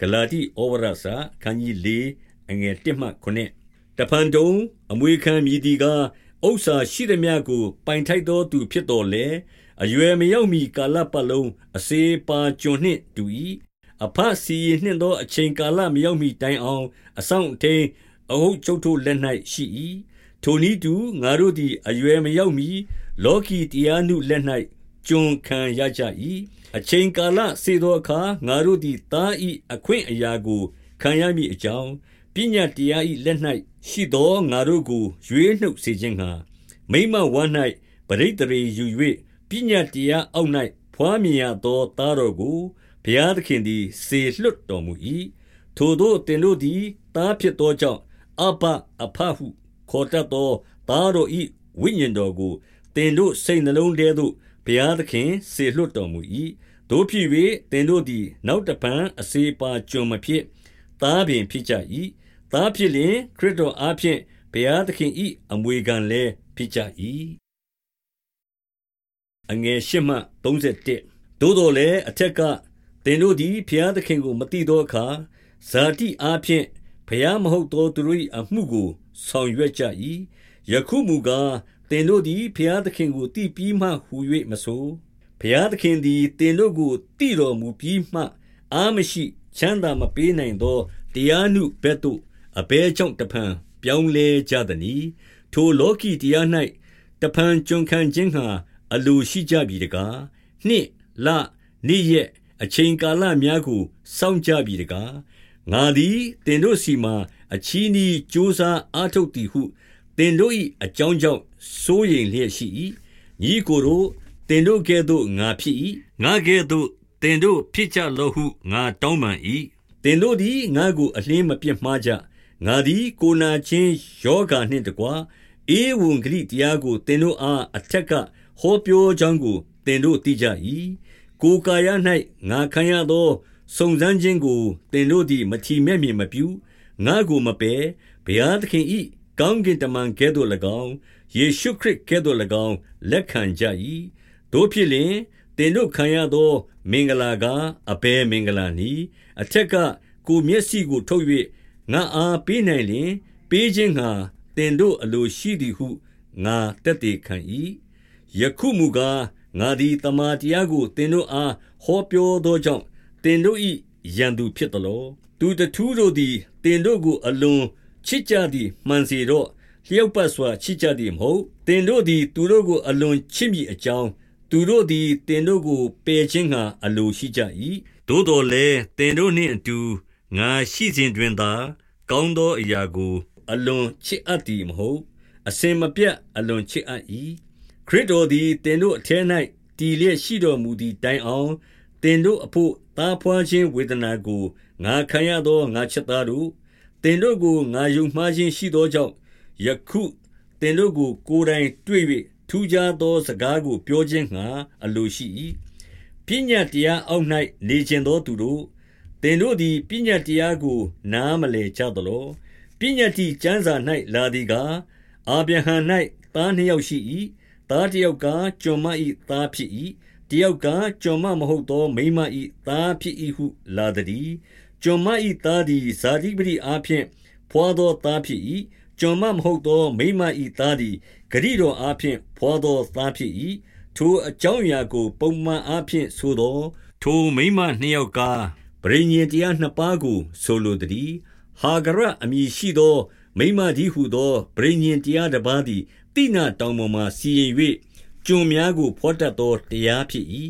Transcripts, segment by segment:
ဂလာတိဩဝရစာခန်းကြီး၄အငယ်၁မှ9တဖန်တုံအမွေခံမြည်ဒီကဥစ္စာရှိသည်များကို ပိုင်ထိုက်သောသူဖြစ်တော်လေအရွယ်မရောက်မီကာလပတ်လုံးအစေပါကျွန်နှင့်တူ၏အဖစီရင်နှင့်သောအချိန်ကာလမရောက်မီတိုင်အောင် အဆောင်အထင်းအဟုတ်ချုပ်ထိုလက်၌ရှိ၏ထိုနည်းတူငါတို့သည်အရွယ်မရောက်မီလောကီတရားနုလက်၌ ကျွန်ခံရကြ၏အချိန်ကာလစေသောအခါငါတို့သည်သား၏အခွင့်အရာကိုခံရမည်အကြောင်းပညာတရား၏လက်၌ရှိသောငါတို့ကိုရွေးနှုတ်စေခြင်းငှာမိမဝမ်း၌ပရိတရေယူ၍ပညာတရားအောက်၌ဖွားမြင်ရသောသားတော်ကိုဘုရားသခင်သည်စေလွတ်တော်မူ၏ထိုသောတင်တို့သည်သားဖြစ်သောကြောင့်အဘအဖဟုခေါ်တတ်သောသားတော်၏ဝိညာဉ်တော်ကိုတင်တို့စိတ်နှလုံးထဲသို့ ဘုရားသခင်စေလွတ်တော်မူ၏တို့ဖြစ်၍တင်တို့သည် နောက်တပံအစေပါကျွန်မဖြစ်သားပင်ဖြစ်ကြ၏သားဖြစ်လျင်ခရစ်တော်အားဖြင့်ဘုရားသခင်၏အမွေခံလည်းဖြစ်ကြ၏အငယ်၈မှ31သို့တော်လည်းအထက်ကတင်တို့သည်ဘုရားသခင်ကိုမသိသောအခါဇာတိအားဖြင့်ဘုရားမဟုတ်သောသူတို့၏အမှုကိုဆောင်ရွက်ကြ၏ယခုမူကား တင်တို့သည်ဘုရားသခင်ကိုသိပြီးမှဟူ၍မဆိုဘုရားသခင်သည်တင်တို့ကိုသိတော်မူပြီးမှ အာမရှိချမ်းသာမပေးနိုင်သောတရားနုဘက်သို့အဘဲကြောင့်တဖန်ပြောင်းလဲကြသည်။ထိုလောကီတရား၌တဖန်ကျွန်ခံခြင်းဟာအလိုရှိကြပြီတကား။နှစ်လနေ့ရက်အချိန်ကာလများကိုစောင့်ကြပြီတကား။ငါသည်တင်တို့စီမှာအချီးနှီးကြိုးစားအားထုတ်သည်ဟု တင်တို့၏အကြောင်းကြောင့်စိုးရိမ်လျက်ရှိ၏။ညီကိုတို့တင်တို့ကဲ့သို့ငါဖြစ်၏ငါကဲ့သို့တင်တို့ဖြစ်ကြလောဟုငါတောင်းပန်၏တင်တို့သည်ငါကိုအလင်းမပြတ်မှားကြငါသည်ကိုနာချင်းယောဂာနှင့်တကွာအေဝံဂလိတရားကိုတင်တို့အားအထက်ကဟောပြောကြောင်းကိုတင်တို့သိကြ၏ကိုကာယ၌ငါခံရသောစုံစမ်းခြင်းကိုတင်တို့သည်မထီမဲ့မြင်မပြုငါကိုမပယ်ဘုရားသခင်၏ ကောင်းကင်တမန်ကဲ့သို့၎င်းယေရှုခရစ်ကဲ့သို့၎င်းလက်ခံကြ၏တို့ဖြစ်လျင်တင်တို့ခံရသော မင်္ဂလာကအဘယ်မင်္ဂလာနည်းအထက်ကကိုမျက်စိကိုထုတ်၍ငါအားပေးနိုင်လျင်ပေးခြင်းငှာတင်တို့အလိုရှိသည်ဟုငါတက်တည်ခံ၏ယခုမူကားငါသည်တမန်တရားကိုတင်တို့အားဟောပြောသောကြောင့်တင်တို့၏ရန်သူဖြစ်သလောသူတထူးတို့သည်တင်တို့ကိုအလွန် ချစ်ကြသည်မှန်စေတော့လျောက်ပတ်စွာချစ်ကြသည်မဟုတ်တင်တို့သည်သူတို့ကိုအလွန်ချစ်မိအကြောင်းသူတို့သည်တင်တို့ကိုပယ်ခြင်းငှာအလိုရှိကြ၏သို့တော်လည်းတင်တို့နှင့်အတူငါရှိစဉ်တွင်သာ ကောင်းသောအရာကို အလွန်ချစ်အပ်သည်မဟုတ်အစင်မပြတ်အလွန်ချစ်အပ်၏ခရစ်တော်သည်တင်တို့အထဲ၌တည်လျက်ရှိတော်မူသည့်တိုင်အောင်တင်တို့အဖို့သားဖွာခြင်းဝေဒနာကိုငါခံရသောငါချက်သားတို့ တင်တို့ကိုငါယုံမှားခြင်းရှိသောကြောင့်ယခုတင်တို့ကိုကိုယ်တိုင်တွေ့၍ထူးခြားသောစကားကိုပြောခြင်းငှာအလိုရှိ၏ပညာတရားအောက်၌နေခြင်းသောသူတို့သင်တို့သည်ပညာတရားကို နားမလည်ကြသလောပညာတိကျမ်းစာ၌လာသည်ကားအာဗြဟံ၌သားနှစ်ယောက်ရှိ၏သားတစ်ယောက်ကကျွန်မ၏သားဖြစ်၏ တယောက်ကကျွန်မမဟုတ်သော မိန်းမ၏သားဖြစ်၏ဟုလာသည်ကျွန်မ၏သားသည်ဇာတိပတိအားဖြင့်ဖွာသောသားဖြစ်၏ကျွန်မမဟုတ်သော မိမ၏သားသည်ဂရိတော်အားဖြင့်ဖွာသောသားဖြစ်၏ထိုအကြောင်းအရာကို ပုံမှန်အားဖြင့်ဆိုသော ထိုမိမနှစ်ယောက်ကပရိညင်တရားနှစ်ပါးကို ဆိုလိုသည်ဟာဂရအမည်ရှိသော မိမကြီးဟုသောပရိညင်တရားတစ်ပါးသည်တိနာတောင်ပေါ်မှစီရင်၍ ကျွန်များကိုဖော်တတ်သောတရားဖြစ်၏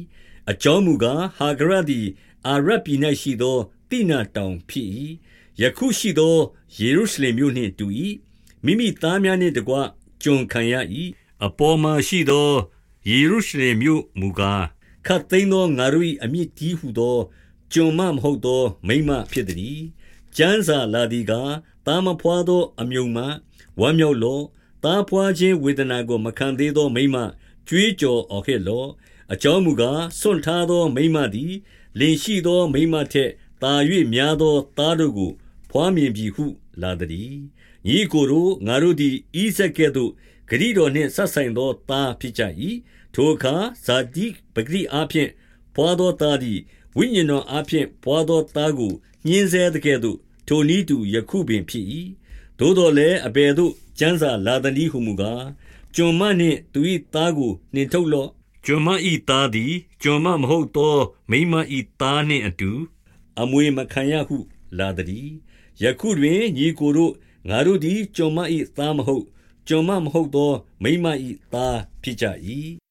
အကြောင်းမူကားဟာဂရသည်အာရပြည်၌ရှိသောတိနာတောင်ဖြစ်၏ယခုရှိသောယေရုရှလင်မြို့နှင့်တူ၏မိမိသားများနှင့်တကွကျွန်ခံရ၏အပေါ်မှာရှိသောယေရုရှလင်မြို့မူကားခတ်သိမ်းသောငါတို့၏အမြင့်ကြီးဟုသောကျွန်မမဟုတ်သော မိမဖြစ်သည်ကျမ်းစာလာသည်ကားတာမဖွာသောအမြုံမှဝမ်းမြောက်လော့တာဖွာခြင်းဝေဒနာကိုမခံသေးသောမိမ ကြွေးကြော်အော်ခဲ့လော့အကြောင်းမူကားစွန့်ထားသောမိမသည်လင်ရှိသောမိမထက်တာ၍များသောသားတို့ကို ဖွားမြင်ပြီဟုလာသည်ညီကိုတို့ငါတို့သည်ဤဆက်ကဲ့သို့ဂရိတော်နှင့်ဆက်ဆိုင်သောသားဖြစ်ကြ၏ထိုအခါဇာတိပဂရိအားဖြင့်ဖွာသောသားသည်ဝိညာဉ်တော်အားဖြင့်ဘွားသောသားကိုညှင်းဆဲသကဲ့သို့ထိုနည်းတူယခုပင်ဖြစ်၏။သို့သော်လည်းအဘယ်သို့ ကျမ်းစာလာသနည်းဟူမူကား၊ကျွန်မနှင့်သူ၏သားကိုနှင်ထုတ်လော့။ကျွန်မ၏သားသည်ကျွန်မမဟုတ်သော မိန်းမ၏သားနှင့်အတူအမွေမခံရဟု လာသတည်း။ယခုတွင်ညီအစ်ကိုတို့၊ငါတို့သည်ကျွန်မ၏သားမဟုတ်၊ကျွန်မမဟုတ်သော မိန်းမ၏သားဖြစ်ကြ၏။